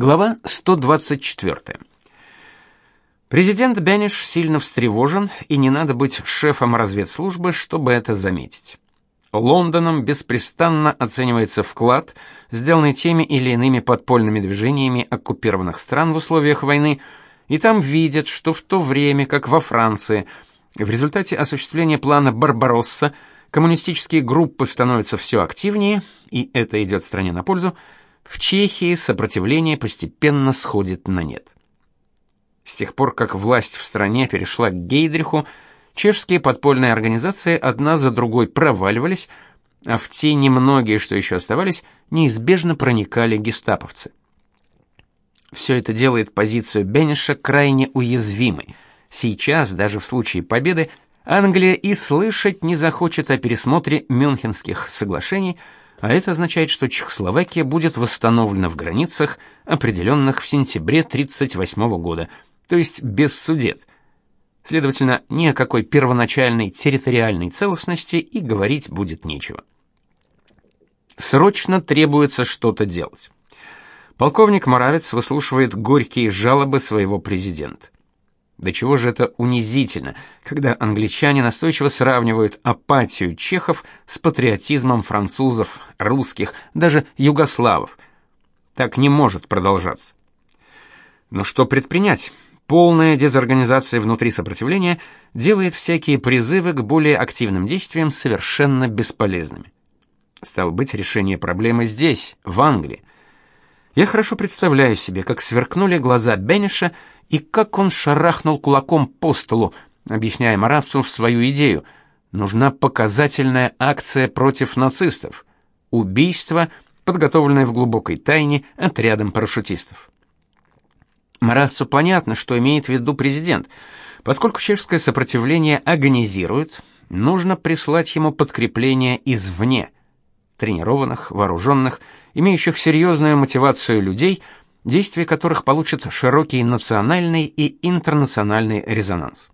Глава 124. Президент Бенеш сильно встревожен, и не надо быть шефом разведслужбы, чтобы это заметить. Лондоном беспрестанно оценивается вклад, сделанный теми или иными подпольными движениями оккупированных стран в условиях войны, и там видят, что в то время, как во Франции, в результате осуществления плана Барбаросса коммунистические группы становятся все активнее, и это идет стране на пользу, в Чехии сопротивление постепенно сходит на нет. С тех пор, как власть в стране перешла к Гейдриху, чешские подпольные организации одна за другой проваливались, а в те немногие, что еще оставались, неизбежно проникали гестаповцы. Все это делает позицию Бенеша крайне уязвимой. Сейчас, даже в случае победы, Англия и слышать не захочет о пересмотре Мюнхенских соглашений – а это означает, что Чехословакия будет восстановлена в границах, определенных в сентябре 1938 года, то есть без судет. Следовательно, ни о какой первоначальной территориальной целостности и говорить будет нечего. Срочно требуется что-то делать. Полковник Моравец выслушивает горькие жалобы своего президента. До чего же это унизительно, когда англичане настойчиво сравнивают апатию чехов с патриотизмом французов, русских, даже югославов. Так не может продолжаться. Но что предпринять? Полная дезорганизация внутри сопротивления делает всякие призывы к более активным действиям совершенно бесполезными. Стало быть, решение проблемы здесь, в Англии. Я хорошо представляю себе, как сверкнули глаза Бенниша и как он шарахнул кулаком по столу, объясняя Маравцу свою идею. Нужна показательная акция против нацистов. Убийство, подготовленное в глубокой тайне отрядом парашютистов. Маравцу понятно, что имеет в виду президент. Поскольку чешское сопротивление агонизирует, нужно прислать ему подкрепление извне, тренированных, вооруженных, имеющих серьезную мотивацию людей – действия которых получат широкий национальный и интернациональный резонанс.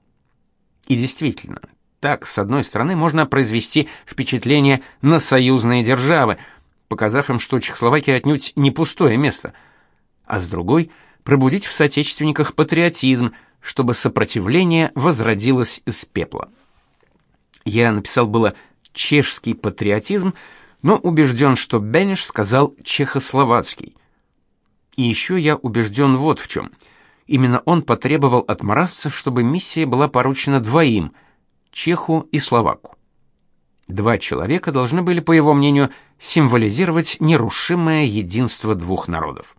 И действительно, так, с одной стороны, можно произвести впечатление на союзные державы, показав им, что Чехословакия отнюдь не пустое место, а с другой пробудить в соотечественниках патриотизм, чтобы сопротивление возродилось из пепла. Я написал было чешский патриотизм, но убежден, что Бенеш сказал чехословацкий. И еще я убежден вот в чем. Именно он потребовал от маравцев, чтобы миссия была поручена двоим – чеху и словаку. Два человека должны были, по его мнению, символизировать нерушимое единство двух народов.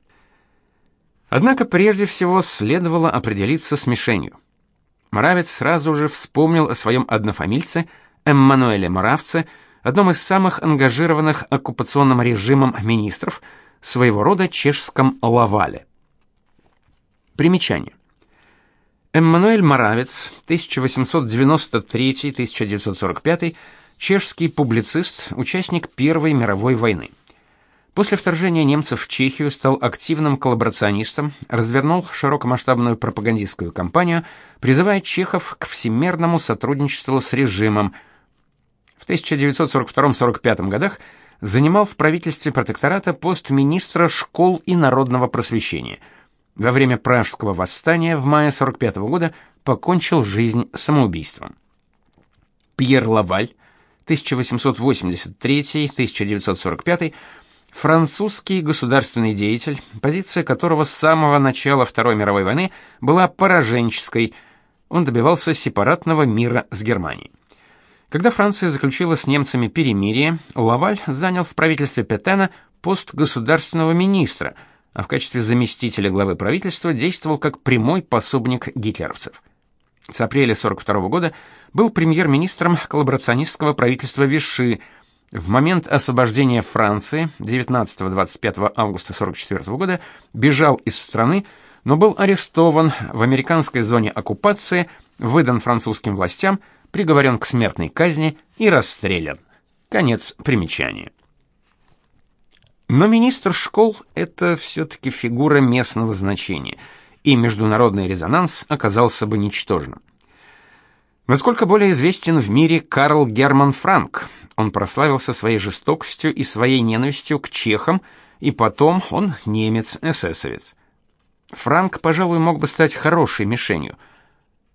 Однако прежде всего следовало определиться с мишенью. Моравец сразу же вспомнил о своем однофамильце Эммануэле Моравце, одном из самых ангажированных оккупационным режимом министров – своего рода чешском Лавале. Примечание. Эммануэль Моравец, 1893-1945, чешский публицист, участник Первой мировой войны. После вторжения немцев в Чехию стал активным коллаборационистом, развернул широкомасштабную пропагандистскую кампанию, призывая чехов к всемирному сотрудничеству с режимом. В 1942-45 годах занимал в правительстве протектората пост министра школ и народного просвещения. Во время Пражского восстания в мае 45 -го года покончил жизнь самоубийством. Пьер Лаваль, 1883-1945, французский государственный деятель, позиция которого с самого начала Второй мировой войны была пораженческой. Он добивался сепаратного мира с Германией. Когда Франция заключила с немцами перемирие, Лаваль занял в правительстве Петена пост государственного министра, а в качестве заместителя главы правительства действовал как прямой пособник гитлеровцев. С апреля 42 -го года был премьер-министром коллаборационистского правительства Виши. В момент освобождения Франции 19-25 августа 44 -го года бежал из страны, но был арестован в американской зоне оккупации, выдан французским властям – приговорен к смертной казни и расстрелян. Конец примечания. Но министр школ это все таки фигура местного значения, и международный резонанс оказался бы ничтожным. Насколько более известен в мире Карл Герман Франк. Он прославился своей жестокостью и своей ненавистью к чехам, и потом он немец-эсэсовец. Франк, пожалуй, мог бы стать хорошей мишенью.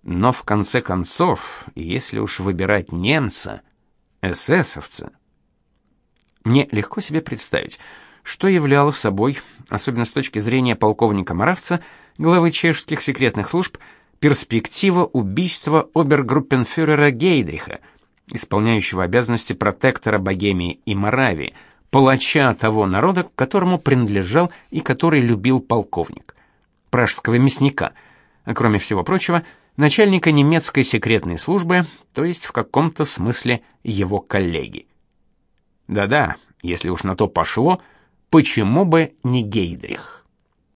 Но в конце концов, если уж выбирать немца, эсэсовца, мне легко себе представить, что являло собой, особенно с точки зрения полковника Моравца, главы чешских секретных служб, перспектива убийства обергруппенфюрера Гейдриха, исполняющего обязанности протектора Богемии и Моравии, палача того народа, которому принадлежал и который любил полковник, пражского мясника, а кроме всего прочего, начальника немецкой секретной службы, то есть в каком-то смысле его коллеги. Да-да, если уж на то пошло, почему бы не Гейдрих?